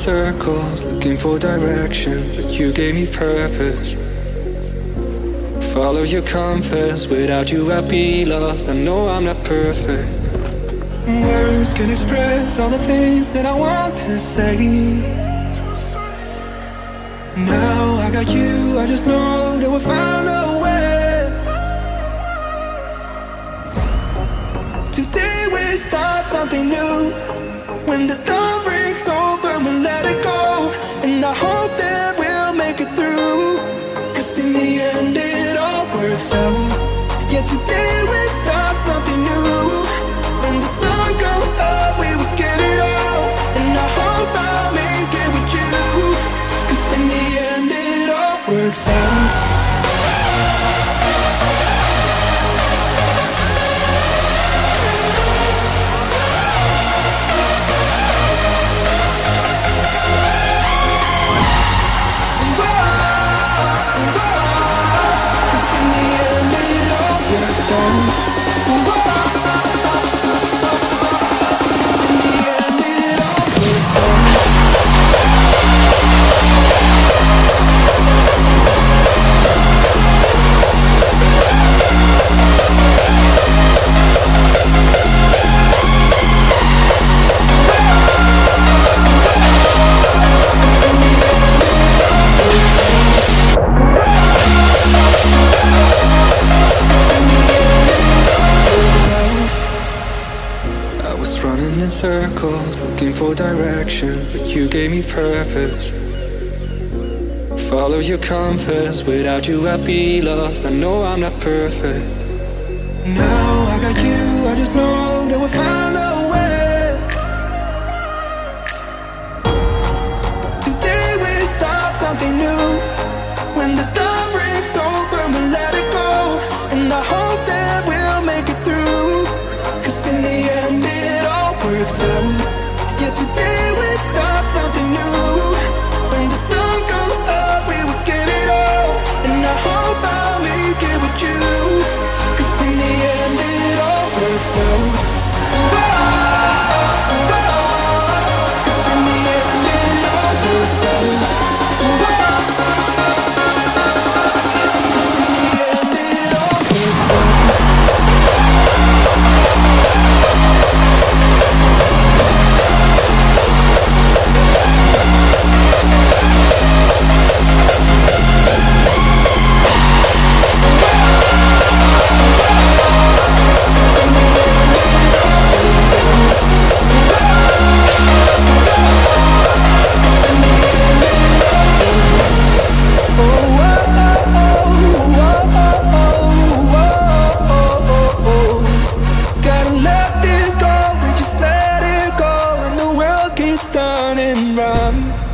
circles, looking for direction, but you gave me purpose. Follow your compass, without you I'd be lost. I know I'm not perfect. Words can express all the things that I want to say. Now I got you, I just know that we'll find a way. Today we start something new. When the dawn let it go. And I hope that we'll make it through. Cause in the end, it all works out. Yeah, today works out. Circles, looking for direction, but you gave me purpose. Follow your compass, without you I'd be lost. I know I'm not perfect. Now I got you, I just know that we'll find a way. Today we start something new. When the let